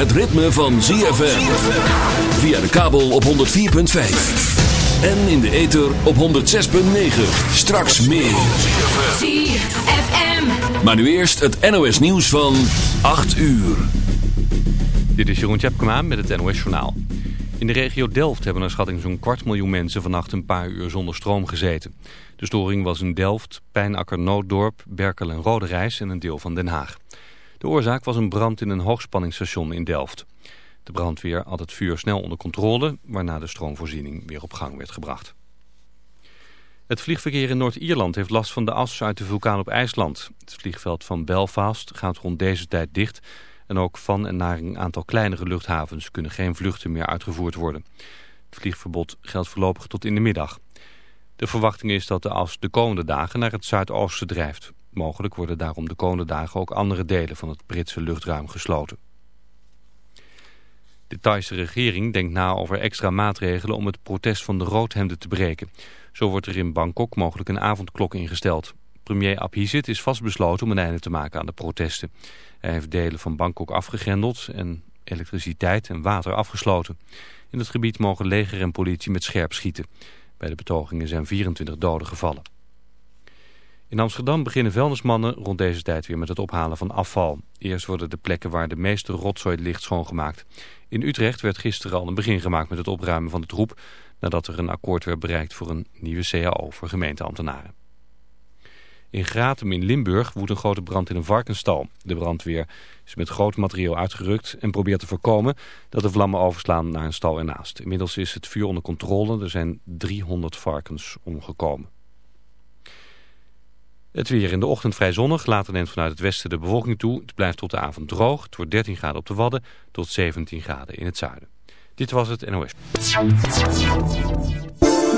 het ritme van ZFM. Via de kabel op 104.5. En in de ether op 106.9. Straks meer. ZFM. Maar nu eerst het NOS nieuws van 8 uur. Dit is Jeroen Tjepkema met het NOS Journaal. In de regio Delft hebben naar schatting zo'n kwart miljoen mensen vannacht een paar uur zonder stroom gezeten. De storing was in Delft, Pijnakker, Nooddorp, Berkel en Roderijs en een deel van Den Haag. De oorzaak was een brand in een hoogspanningsstation in Delft. De brandweer had het vuur snel onder controle, waarna de stroomvoorziening weer op gang werd gebracht. Het vliegverkeer in Noord-Ierland heeft last van de as uit de vulkaan op IJsland. Het vliegveld van Belfast gaat rond deze tijd dicht... en ook van en naar een aantal kleinere luchthavens kunnen geen vluchten meer uitgevoerd worden. Het vliegverbod geldt voorlopig tot in de middag. De verwachting is dat de as de komende dagen naar het zuidoosten drijft. Mogelijk worden daarom de komende dagen ook andere delen van het Britse luchtruim gesloten. De Thaise regering denkt na over extra maatregelen om het protest van de roodhemden te breken. Zo wordt er in Bangkok mogelijk een avondklok ingesteld. Premier Abhisit is vastbesloten om een einde te maken aan de protesten. Hij heeft delen van Bangkok afgegrendeld en elektriciteit en water afgesloten. In het gebied mogen leger en politie met scherp schieten. Bij de betogingen zijn 24 doden gevallen. In Amsterdam beginnen vuilnismannen rond deze tijd weer met het ophalen van afval. Eerst worden de plekken waar de meeste rotzooi ligt schoongemaakt. In Utrecht werd gisteren al een begin gemaakt met het opruimen van de troep... nadat er een akkoord werd bereikt voor een nieuwe CAO voor gemeenteambtenaren. In Gratum in Limburg woedt een grote brand in een varkensstal. De brandweer is met groot materieel uitgerukt en probeert te voorkomen dat de vlammen overslaan naar een stal ernaast. Inmiddels is het vuur onder controle. Er zijn 300 varkens omgekomen. Het weer in de ochtend vrij zonnig. Later neemt vanuit het westen de bewolking toe. Het blijft tot de avond droog. Het wordt 13 graden op de Wadden tot 17 graden in het zuiden. Dit was het NOS.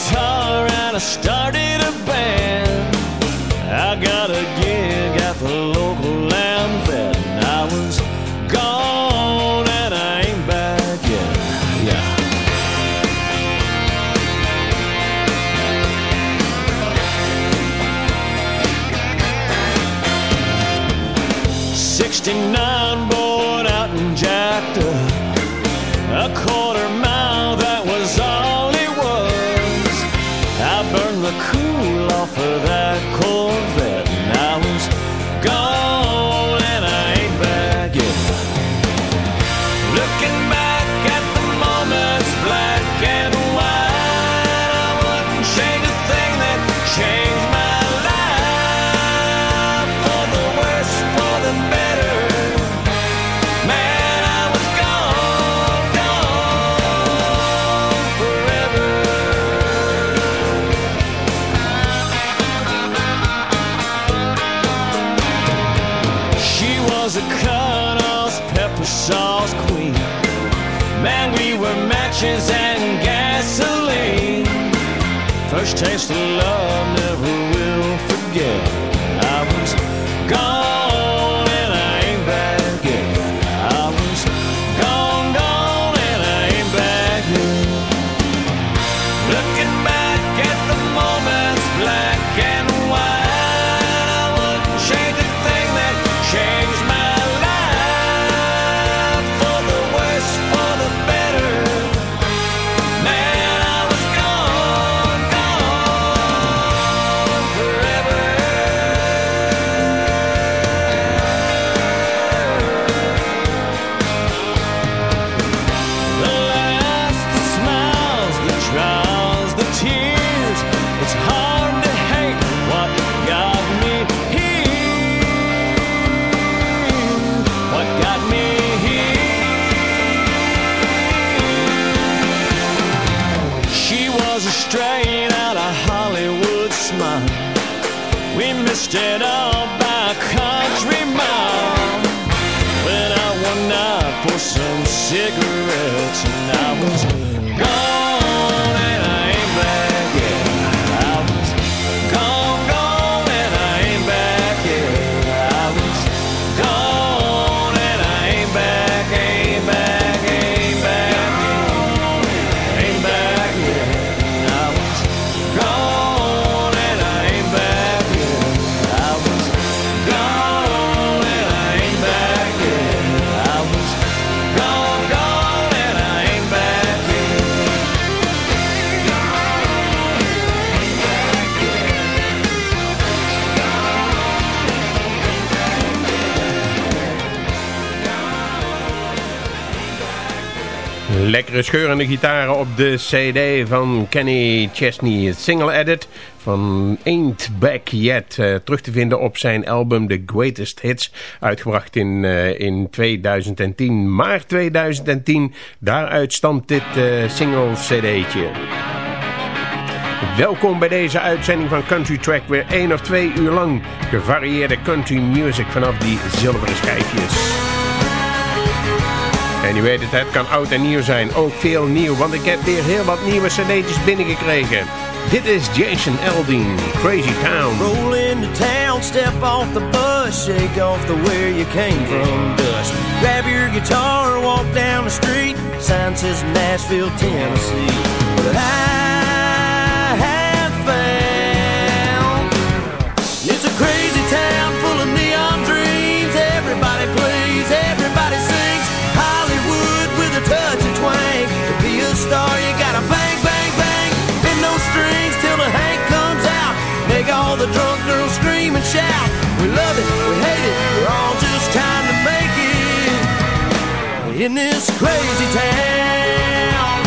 Guitar, and I started a will Lekkere scheurende gitaren op de cd van Kenny Chesney. Single edit van Ain't Back Yet. eh, terug te vinden op zijn album The Greatest Hits. Uitgebracht in, eh, in 2010. Maart 2010. Daaruit stamt dit eh, single cd'tje. Welkom bij deze uitzending van Country Track. Weer één of twee uur lang gevarieerde country music vanaf die zilveren schijfjes. En u weet het, het kan oud en nieuw zijn. Ook veel nieuw, want ik heb weer heel wat nieuwe cd'tjes binnengekregen. Dit is Jason Eldin, Crazy Town. Roll into town, step off the bus, shake off the where you came from dust. Grab your guitar, walk down the street. Sign says Nashville, Tennessee. But I have found it's a crazy town star, you gotta bang, bang, bang. Bend those strings till the Hank comes out. Make all the drunk girls scream and shout. We love it, we hate it, we're all just trying to make it in this crazy town.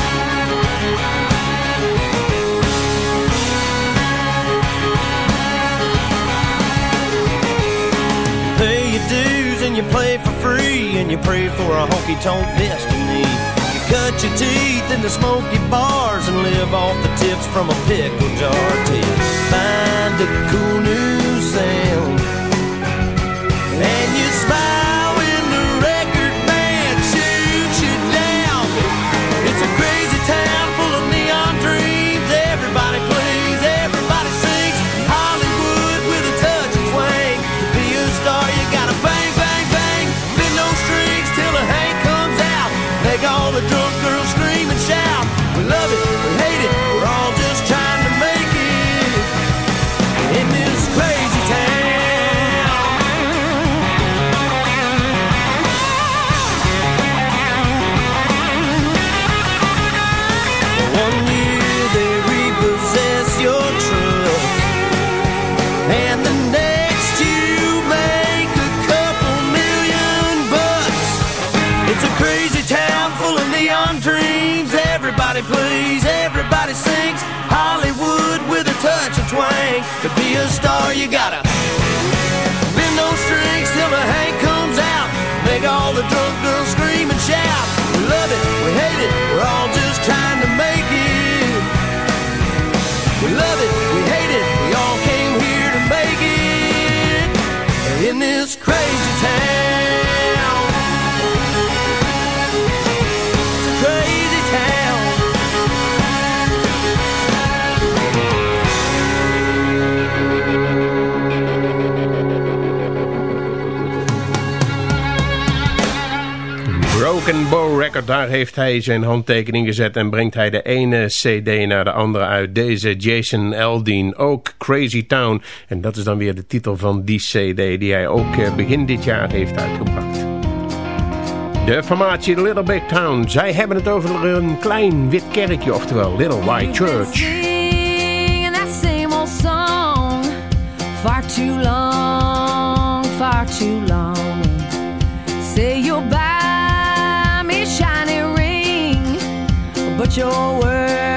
Pay your dues and you play for free and you pray for a honky tonk destiny. Cut your teeth in the smoky bars and live off the tips from a pickle jar till you find a cool new sound. And you smile Make star, you gotta Bow Record, daar heeft hij zijn handtekening gezet en brengt hij de ene cd naar de andere uit. Deze Jason Aldean, ook Crazy Town. En dat is dan weer de titel van die cd die hij ook eh, begin dit jaar heeft uitgebracht. De formatie Little Big Town, zij hebben het over een klein wit kerkje, oftewel Little White Church. Far too long, your words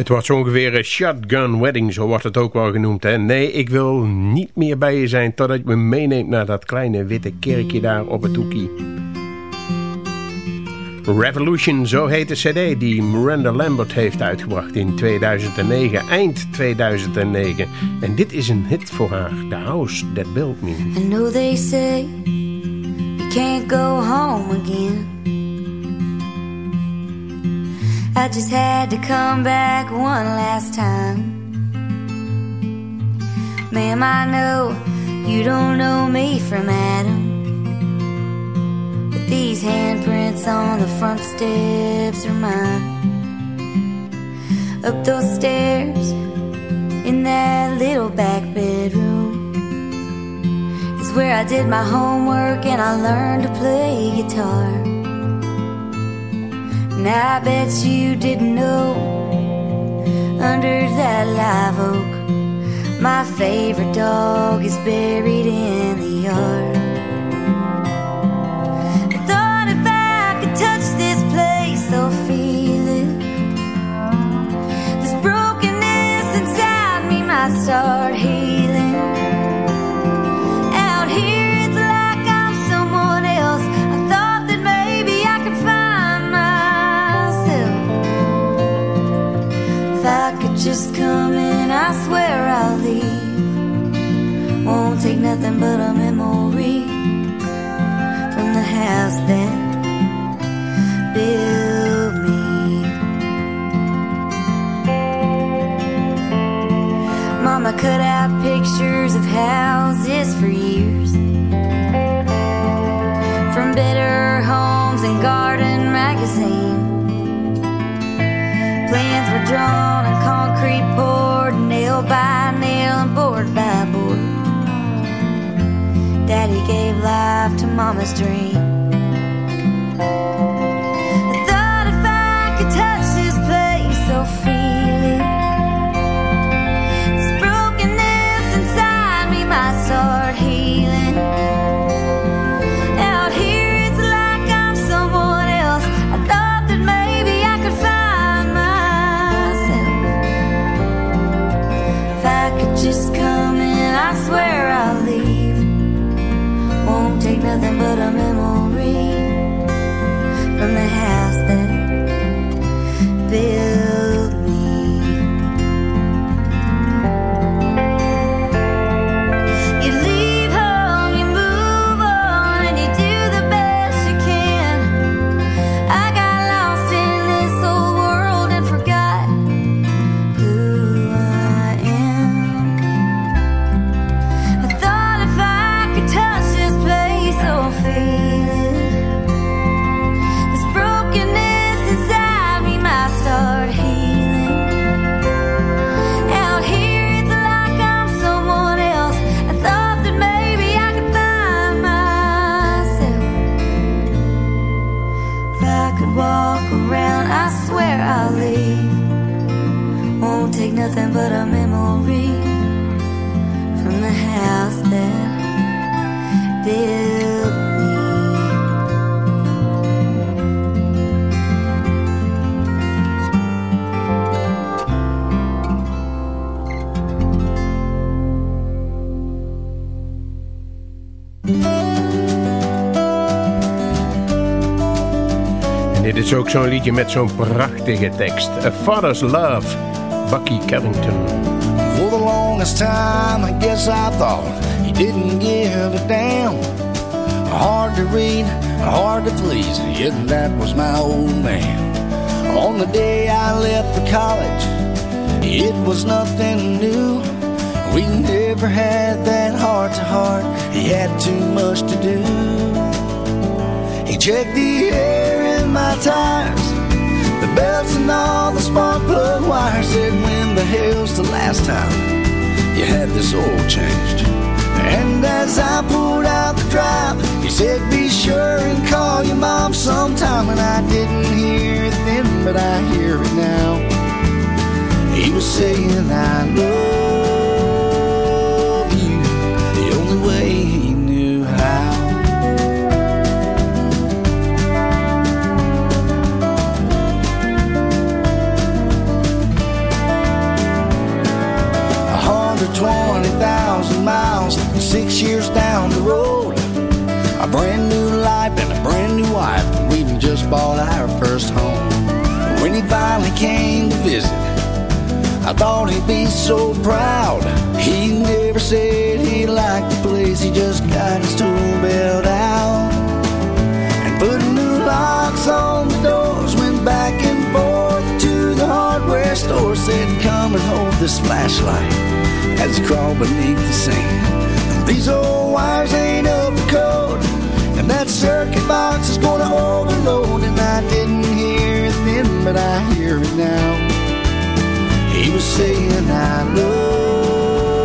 Het wordt zo ongeveer een shotgun wedding, zo wordt het ook wel genoemd. Hè? Nee, ik wil niet meer bij je zijn totdat je me meeneemt naar dat kleine witte kerkje daar op het hoekie. Revolution, zo heet de cd die Miranda Lambert heeft uitgebracht in 2009, eind 2009. En dit is een hit voor haar, The House That Built Me. I know they say you can't go home again. I just had to come back one last time. Ma'am, I know you don't know me from Adam. But these handprints on the front steps are mine. Up those stairs in that little back bedroom is where I did my homework and I learned to play guitar. Now I bet you didn't know under that live oak, my favorite dog is buried in the yard. I thought if I could touch this place, I'll feel it. This brokenness inside me might start healing. Just come in, I swear I'll leave. Won't take nothing but a memory from the house that built me. Mama cut out pictures of houses for years. by nail and board by board. Daddy gave life to Mama's dream. Is ook zo'n liedje met zo'n prachtige tekst. A Father's Love, Bucky Carrington. For the longest time, I guess I thought he didn't give a damn. Hard to read, hard to please, yet that was my old man. On the day I left for college, it was nothing new. We never had that heart to heart, he had too much to do. He checked the tires, the belts and all the spark plug wires. Said, when the hell's the last time you had this oil changed? And as I pulled out the drive, he said, be sure and call your mom sometime. And I didn't hear it then, but I hear it now. He was saying, I love you the only way 20,000 miles, six years down the road. A brand new life and a brand new wife, and we just bought our first home. When he finally came to visit, I thought he'd be so proud. He never said he liked the place, he just got his tool belt out. And put new locks on the doors, went back and forth to the hardware store, said, Come and hold this flashlight as he crawled beneath the sand. These old wires ain't up to code, and that circuit box is gonna overload. And I didn't hear it then, but I hear it now. He was saying, I love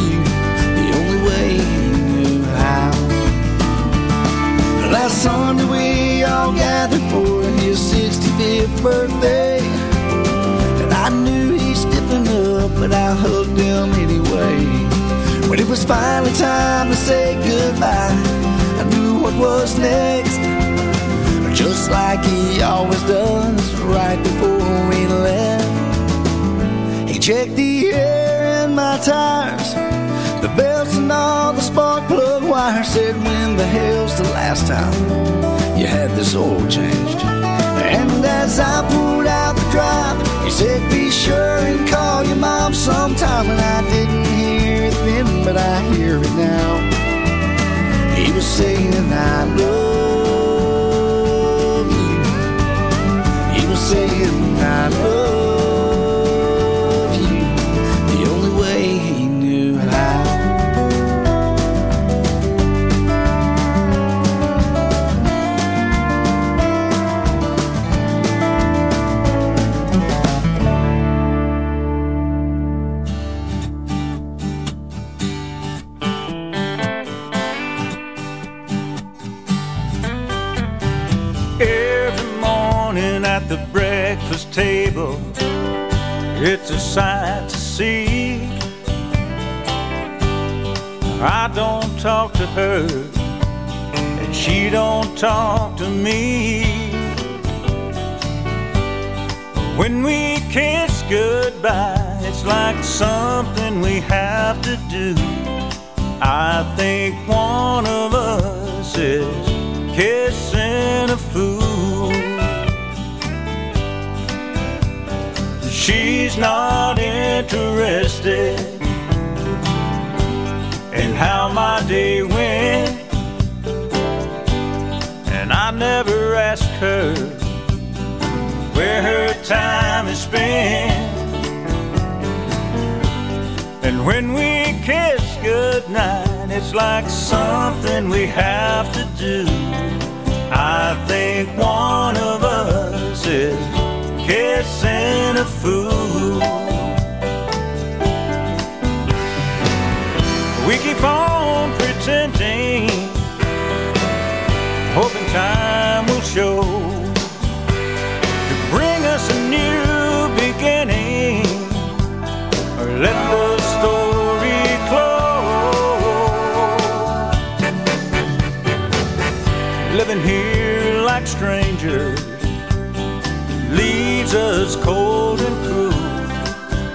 you the only way he knew how. Last Sunday we all gathered for his 65th birthday. But I hugged him anyway. When it was finally time to say goodbye, I knew what was next. Just like he always does right before we left. He checked the air in my tires, the belts and all the spark plug wires. Said, when the hell's the last time you had this oil changed? And as I pulled out drive, he said, be sure and call your mom sometime. And I didn't hear it then, but I hear it now. He was saying, I love you. He was saying, I love it's a sight to see. I don't talk to her, and she don't talk to me. When we kiss goodbye, it's like something we have to do. I think one of us is kissing a fool. She's not interested in how my day went, and I never ask her where her time is spent. And when we kiss goodnight, it's like something we have to do. I think one of us is kissing a fool. We keep on pretending, hoping time will show to bring us a new beginning, or let the story close. Living here like strangers us cold and cruel.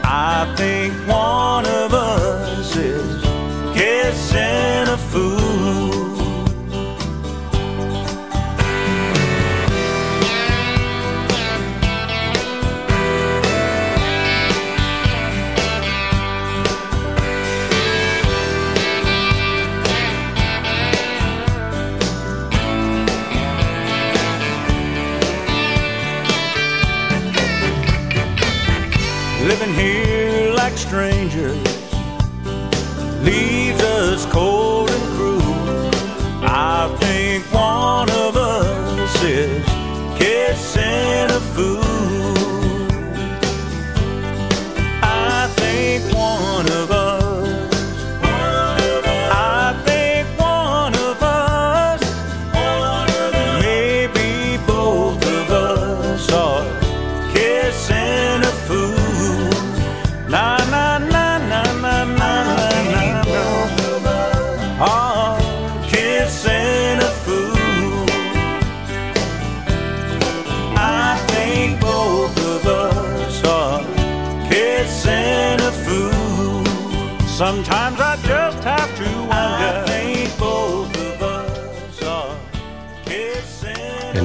I think one of us is kissing like strangers leaves us cold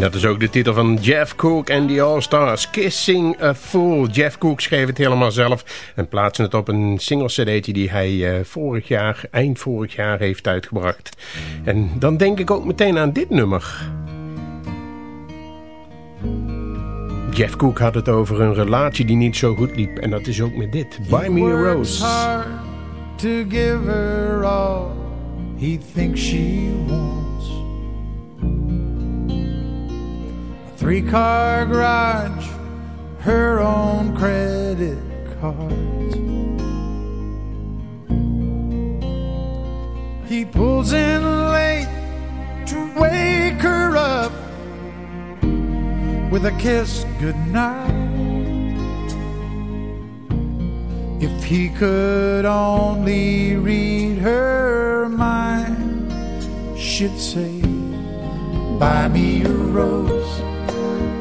dat is ook de titel van Jeff Cook en The All-Stars, Kissing a Fool. Jeff Cook schreef het helemaal zelf en plaatste het op een single cd'tje die hij eh, vorig jaar, eind vorig jaar heeft uitgebracht. En dan denk ik ook meteen aan dit nummer. Jeff Cook had het over een relatie die niet zo goed liep en dat is ook met dit, Buy Me a Rose. hard to give her all he thinks she wants. A three-car garage, her own credit cards. He pulls in late to wake her up with a kiss goodnight. If he could only read her mind, she'd say, Buy me a rose,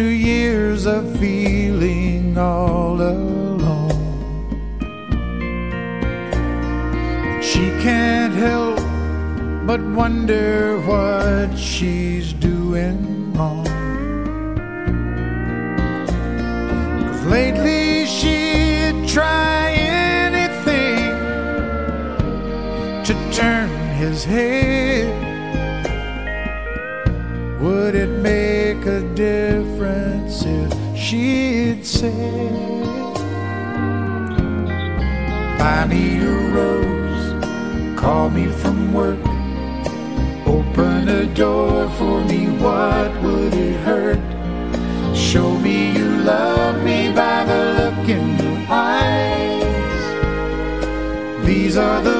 to years of feeling all alone. She can't help but wonder what she's doing wrong. Cause lately she'd try anything to turn his head. Would it make a difference if she'd say, Buy me a rose, call me from work, open a door for me, what would it hurt? Show me you love me by the look in your eyes. These are the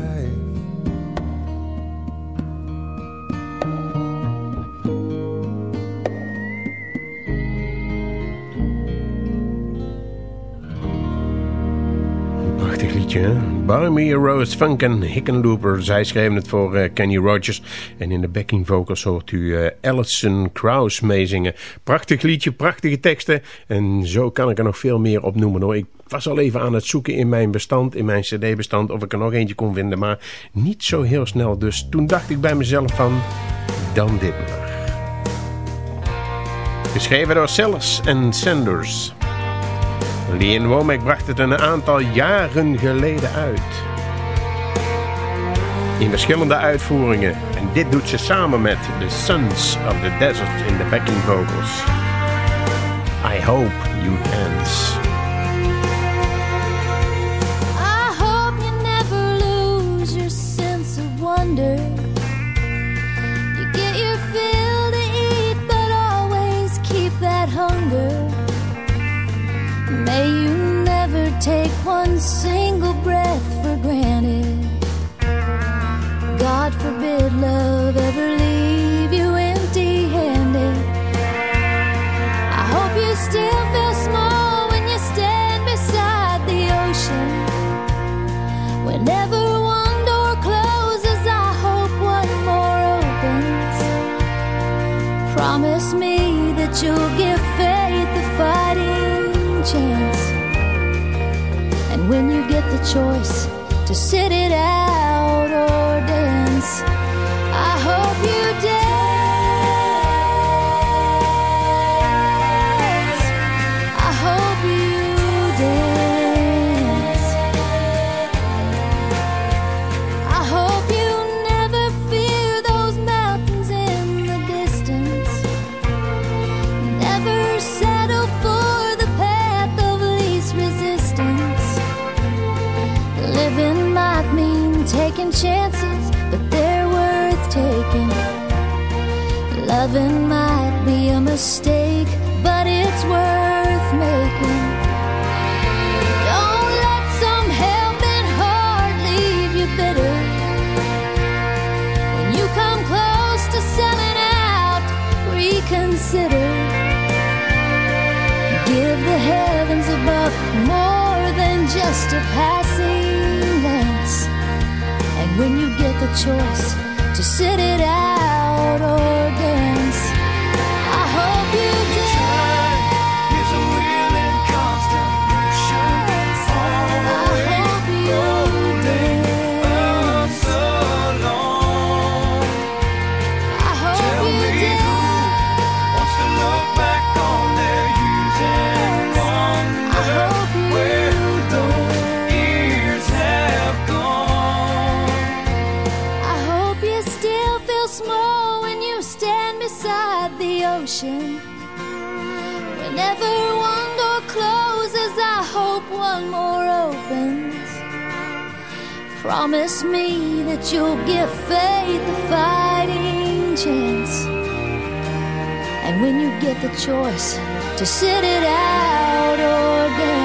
Liedje, hè? Barmy Rose Funk en Hickenlooper. Zij schreven het voor eh, Kenny Rogers. En in de backing vocals hoort u eh, Alison Krauss meezingen. Prachtig liedje, prachtige teksten. En zo kan ik er nog veel meer op noemen hoor. Ik was al even aan het zoeken in mijn bestand, in mijn cd-bestand... of ik er nog eentje kon vinden, maar niet zo heel snel. Dus toen dacht ik bij mezelf van... Dan dit maar. Geschreven door Sellers en Sanders. Leon Womack bracht het een aantal jaren geleden uit. In verschillende uitvoeringen. En dit doet ze samen met The Sons of the Desert in de backing vocals. I hope you dance. Take one single breath for granted. God forbid love choice to sit it out Loving might be a mistake, but it's worth making. Don't let some helping heart leave you bitter. When you come close to selling out, reconsider. Give the heavens above more than just a passing glance. And when you get the choice to sit it out Promise me that you'll give faith a fighting chance. And when you get the choice to sit it out or dance,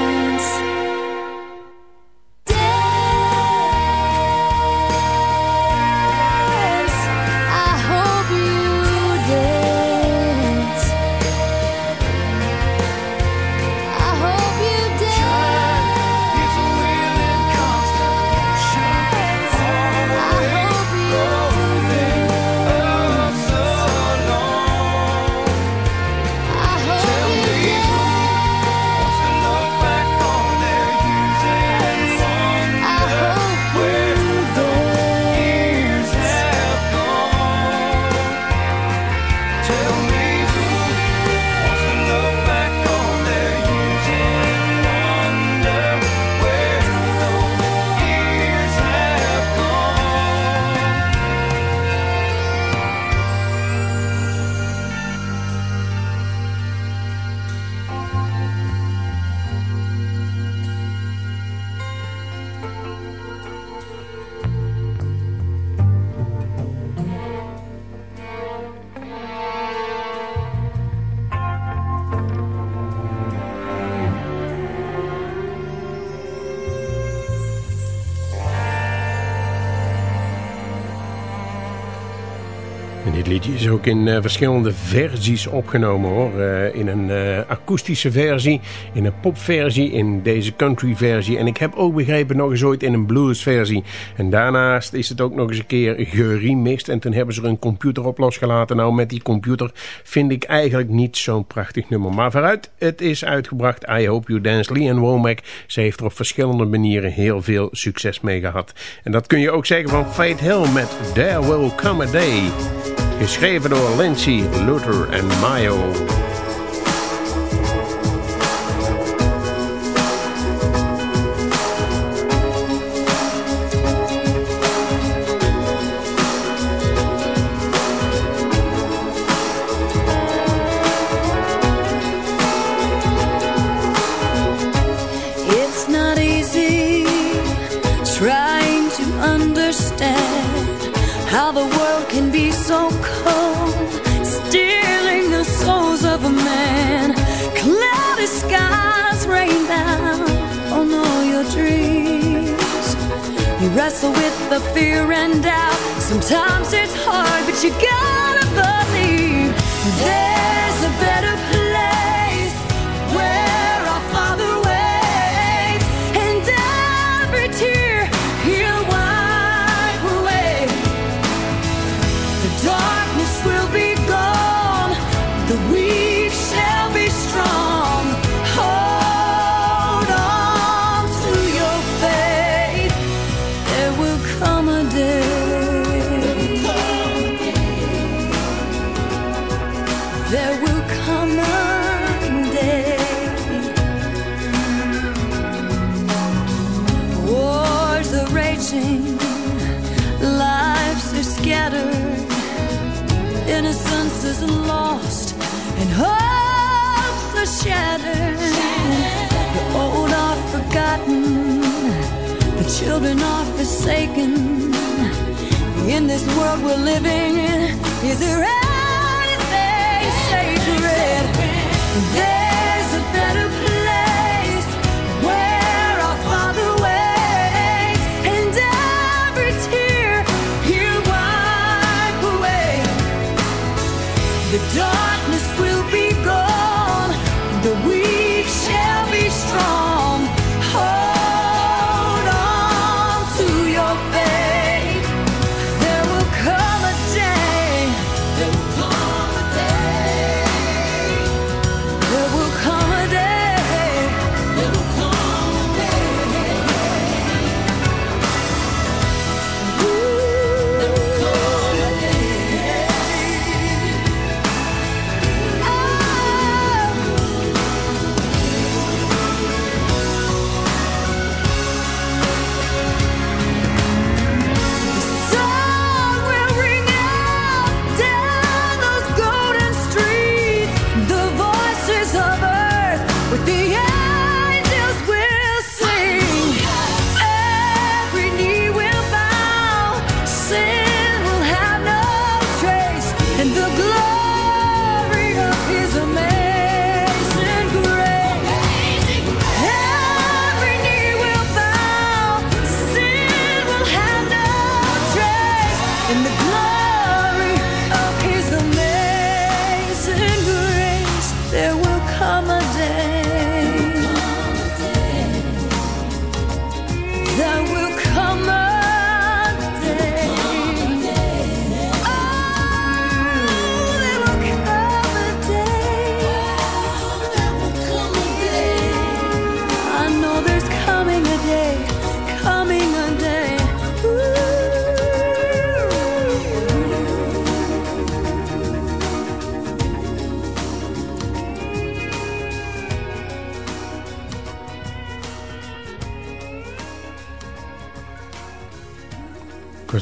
dit liedje is ook in eh, verschillende versies opgenomen hoor. Eh, in een eh, akoestische versie, in een popversie, in deze country versie. En ik heb ook begrepen nog eens ooit in een blues versie. En daarnaast is het ook nog eens een keer geremixed. En toen hebben ze er een computer op losgelaten. Nou met die computer vind ik eigenlijk niet zo'n prachtig nummer. Maar vooruit, het is uitgebracht. I Hope You Dance. Lee Ann Womack. Ze heeft er op verschillende manieren heel veel succes mee gehad. En dat kun je ook zeggen van Faith Hill met There Will Come a Day. Geschreven door Lindsay, Luther en Mayo. The fear and doubt. Sometimes it's hard, but you gotta forsaken. In this world we're living in, is there sacred? There's a better place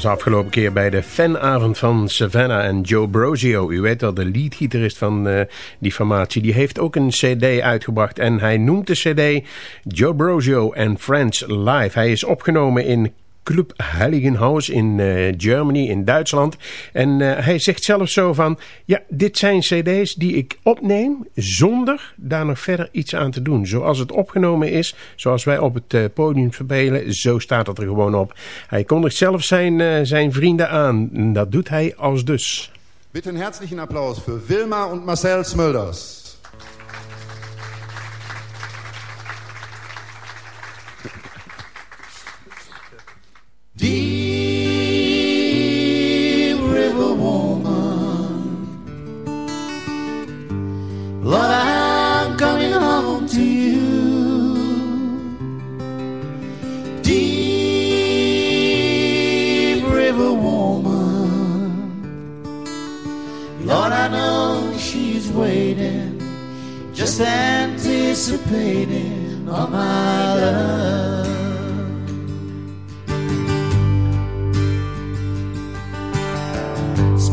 afgelopen keer bij de fanavond van Savannah en Joe Brosio. U weet wel, de leadgitarist van uh, die formatie. Die heeft ook een cd uitgebracht en hij noemt de cd Joe Brosio and Friends Live. Hij is opgenomen in Club Heiligenhaus in uh, Germany, in Duitsland. En uh, hij zegt zelf zo van... Ja, dit zijn cd's die ik opneem zonder daar nog verder iets aan te doen. Zoals het opgenomen is, zoals wij op het uh, podium spelen, zo staat het er gewoon op. Hij kondigt zelf zijn, zijn vrienden aan. Dat doet hij als dus. Bitte een herzlichen Applaus voor Wilma en Marcel Smulders. Deep River Woman, Lord, I'm coming home to you. Deep River Woman, Lord, I know she's waiting, just anticipating on my love.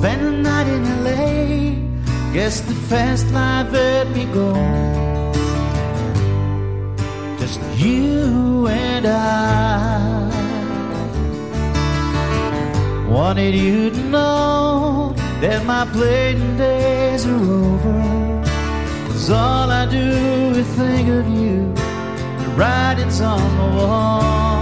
Spend the night in LA. Guess the fast life let me go. Just you and I. Wanted you to know that my playing days are over. Cause all I do is think of you. The writing's on the wall.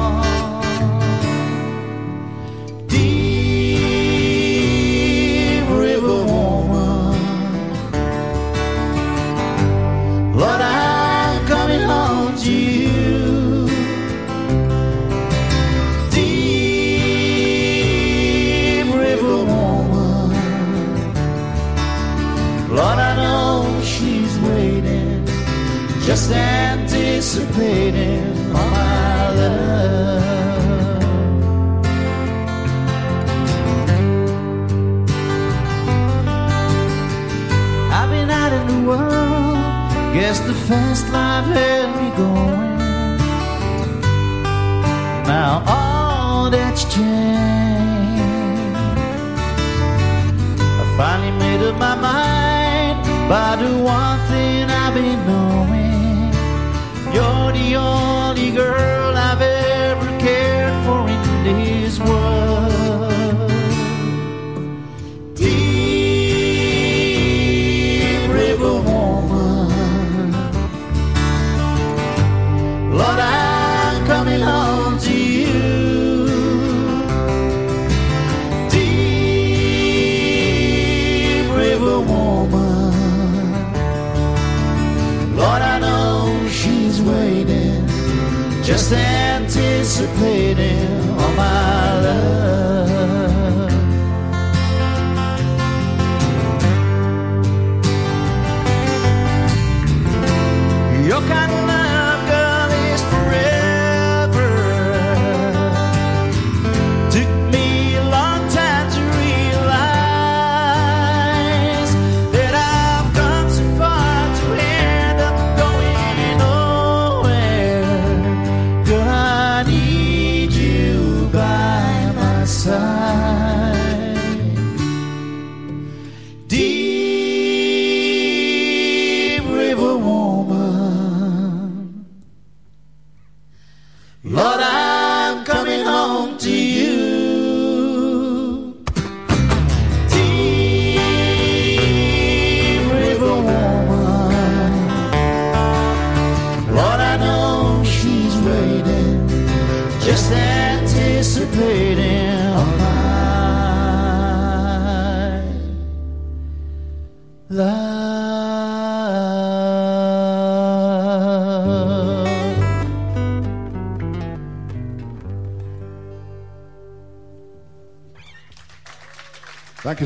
Just anticipating my love. I've been out in the world, guess the fast life had me going. Now all that's changed. I finally made up my mind by the one thing I've been knowing. Only girl I've ever cared for in this world. Deep River Woman, Lord, I'm coming home just anticipating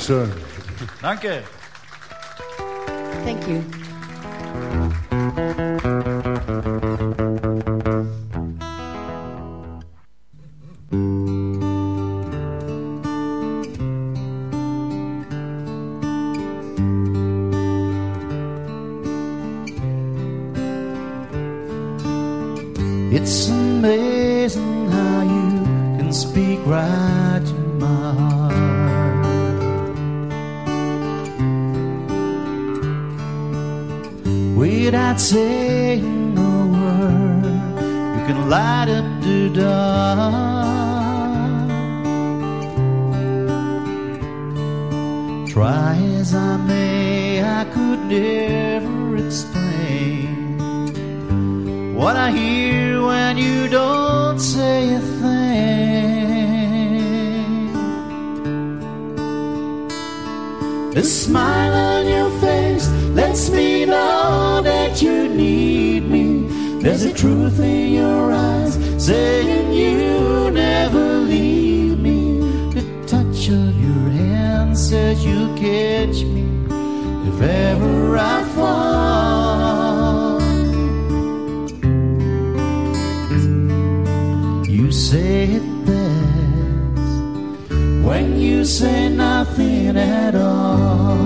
Dankeschön. Danke. Thank you. It's amazing how you can speak right Without saying a word, you can light up the dark. Try as I may, I could never explain what I hear when you don't say a thing. The smile on your face lets me know There's a truth in your eyes saying you never leave me. The touch of your hand says you'll catch me if ever I fall. You say it best when you say nothing at. All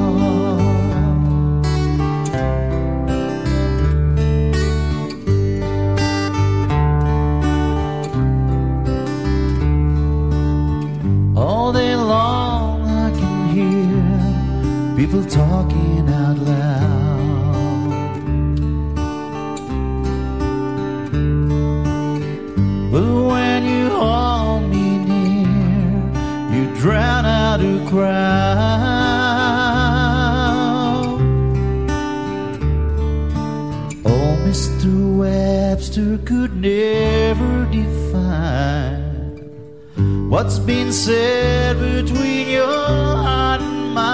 define what's been said between your heart and mine.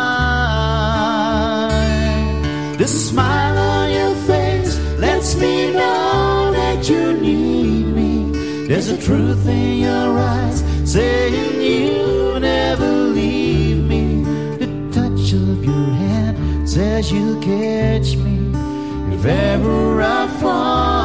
The smile on your face lets me know that you need me. There's a truth in your eyes saying you never leave me. The touch of your hand says you'll catch me if ever I fall.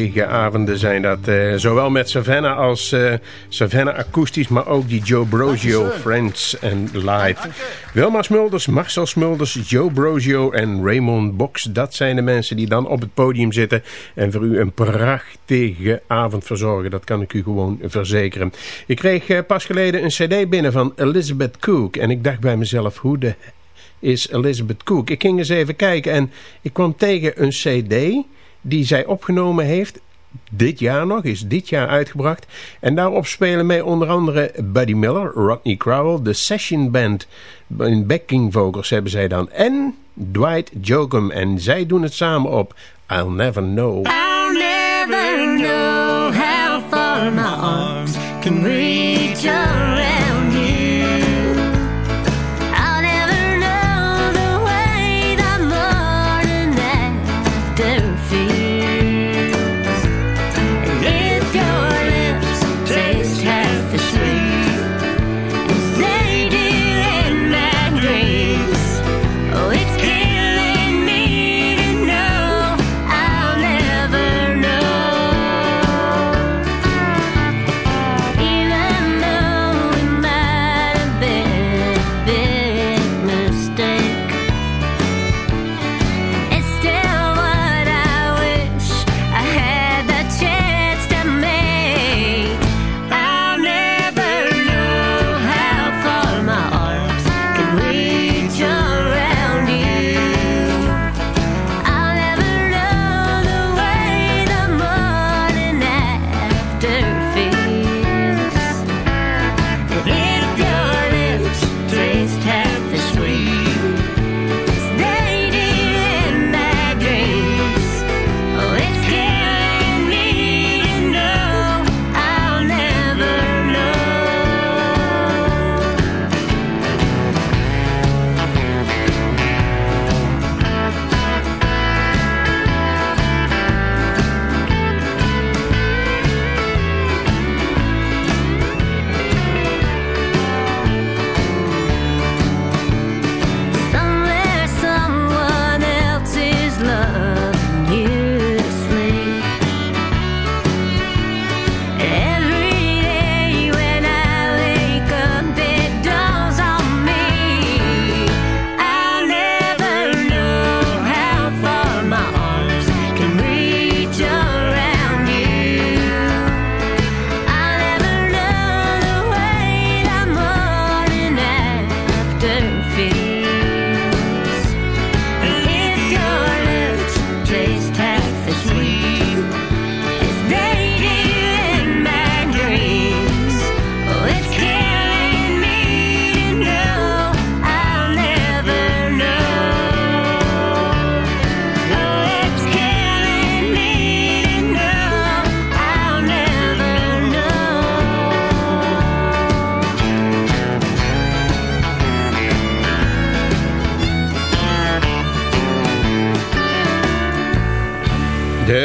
Prachtige avonden zijn dat. eh, zowel met Savannah als eh, Savannah akoestisch, maar ook die Joe Brosio Friends and Live. Wilma Smulders, Marcel Smulders, Joe Brosio en Raymond Box. Dat zijn de mensen die dan op het podium zitten en voor u een prachtige avond verzorgen. Dat kan ik u gewoon verzekeren. Ik kreeg eh, pas geleden een cd binnen van Elizabeth Cook en ik dacht bij mezelf, hoe de is Elizabeth Cook? Ik ging eens even kijken en ik kwam tegen een cd die zij opgenomen heeft. Dit jaar nog, is dit jaar uitgebracht. En daarop spelen mee onder andere Buddy Miller, Rodney Crowell, de Session Band. In backing vocals hebben zij dan. En Dwight Jokum. En zij doen het samen op I'll Never Know. I'll never know how far my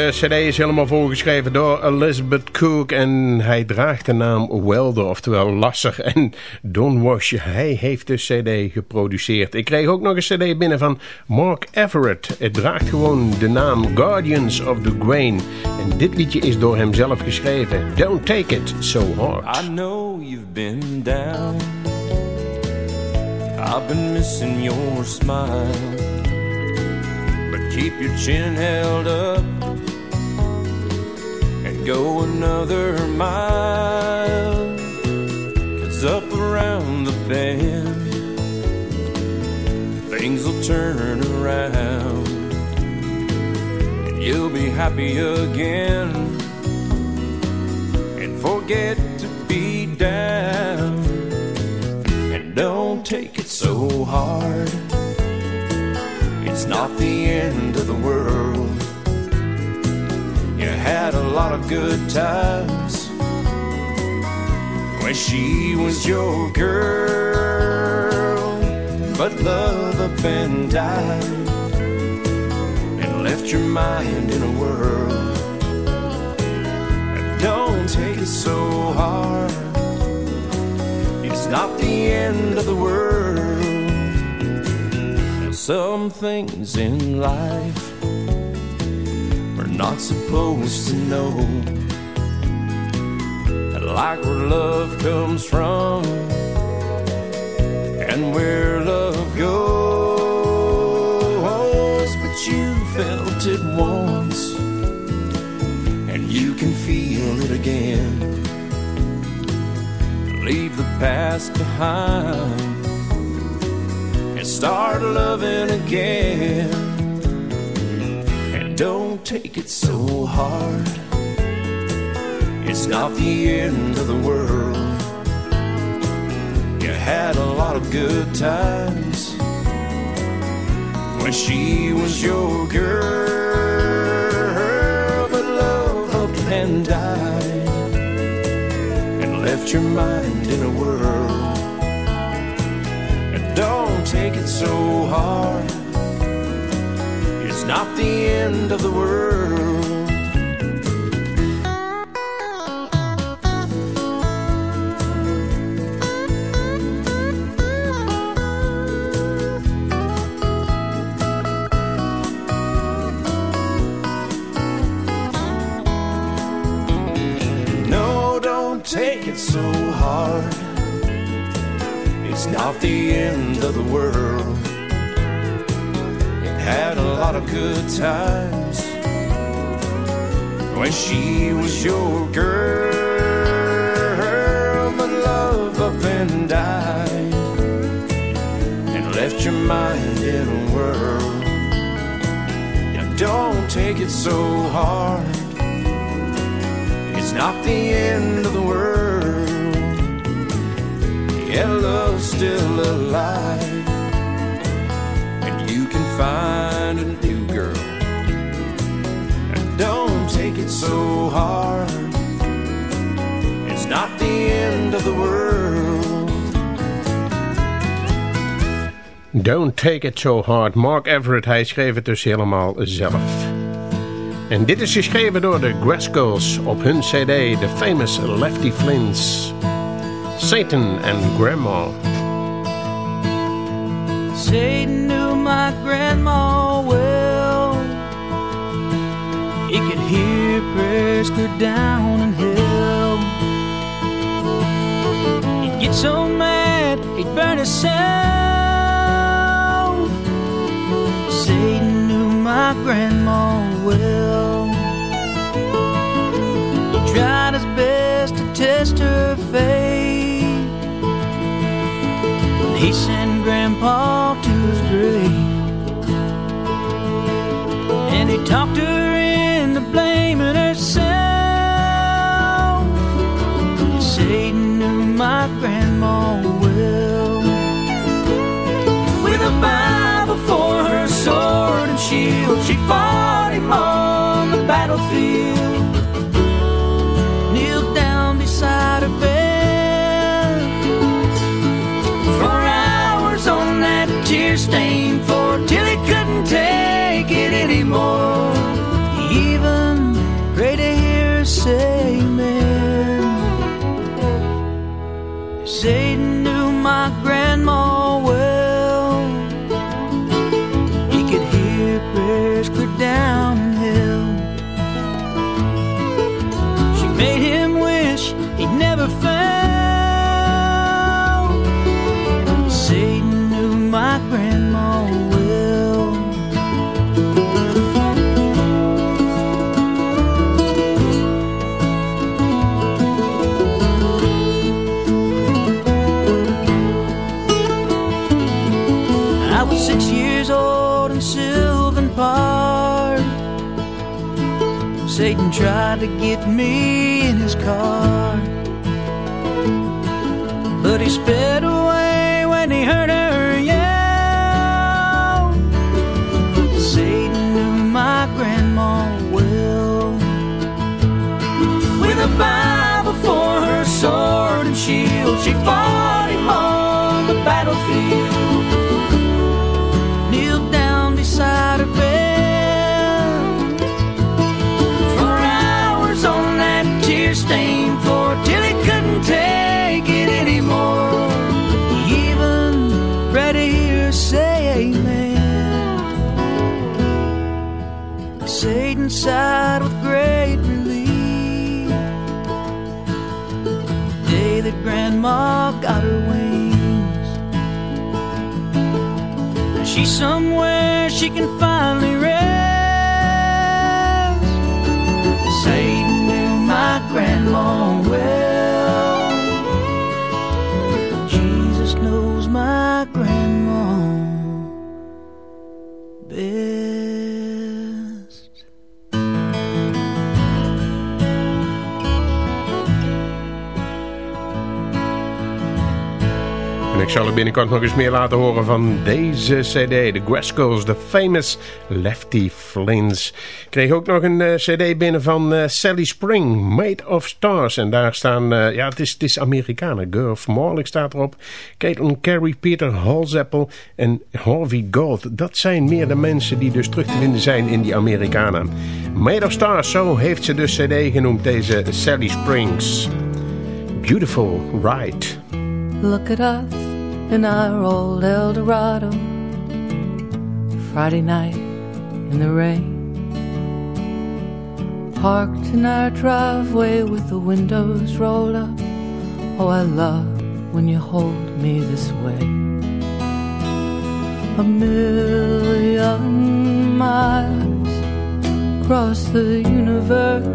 De cd is helemaal volgeschreven door Elizabeth Cook en hij draagt de naam Welder, oftewel Lasser. En Don Wash, hij heeft de cd geproduceerd. Ik kreeg ook nog een cd binnen van Mark Everett. Het draagt gewoon de naam Guardians of the Grain. En dit liedje is door hem zelf geschreven. Don't take it so hard. I know you've been down. I've been missing your smile. Keep your chin held up go another mile. Cause up around the bend, things will turn around. And you'll be happy again and forget to be down. And don't take it so hard. It's not the end of the world. You had a lot of good times when she was your girl. But love up and died and left your mind in a whirl. Don't take it so hard. It's not the end of the world. Some things in life not supposed to know. Like where love comes from and where love goes. But you felt it once and you can feel it again. Leave the past behind and start loving again. And don't take it so hard. It's not the end of the world. You had a lot of good times when she was your girl. But love up and died and left your mind in a whirl. And don't take it so hard. Not the end of the world. No, don't take it so hard. It's not the end of the world. Lot of good times when she was your girl. But love up and died and left your mind in a whirl. Now don't take it so hard. It's not the end of the world. Yeah, love's still alive. And you can find take it so hard. It's not the end of the world. Don't take it so hard. Mark Everett, hij schreef het dus helemaal zelf. En dit is geschreven door de Grascals op hun cd, de famous Lefty Flints. Satan and Grandma. Satan knew my grandma well. He could hear prayers clear down in hell. He'd get so mad he'd burn himself. Satan knew my grandma well. He tried his best to test her faith. When he sent Grandpa to his grave. And he talked her grandma well. With a Bible for her sword and shield, she fought him on the battlefield. Kneeled down beside her bed for hours on that tear-stained floor till he couldn't take it anymore. He even was Satan knew my grandma. Tried to get me somewhere she can finally binnenkort nog eens meer laten horen van deze cd. De Grascals, de famous Lefty Flins. Ik kreeg ook nog een eh, cd binnen van eh, Sally Spring, Made of Stars. En daar staan, eh, ja het is, het is Amerikanen. Gurf Morley staat erop. Caitlin Carey, Peter Halzappel en Harvey Gold. Dat zijn meer de mensen die dus terug te vinden zijn in die Amerikanen. Made of Stars, zo heeft ze dus cd genoemd, deze Sally Springs. Beautiful Ride. Look at us in our old Eldorado. Friday night in the rain. Parked in our driveway with the windows rolled up. Oh, I love when you hold me this way. A million miles across the universe.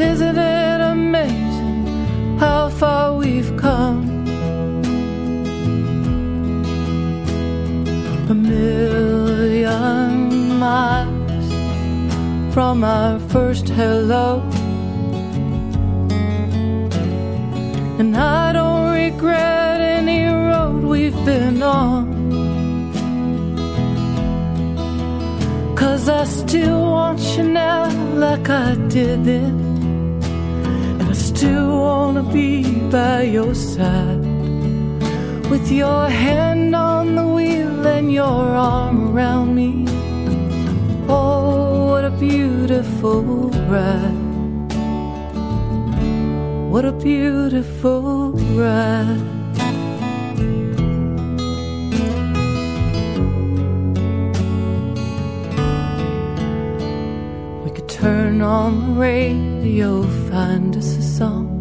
Isn't it amazing how far we've come? A million miles from our first hello. And I don't regret any road we've been on. Cause I still want you now like I did then. Still wanna be by your side. With your hand on the wheel and your arm around me. Oh, what a beautiful ride. What a beautiful ride. We could turn on the radio, find us a song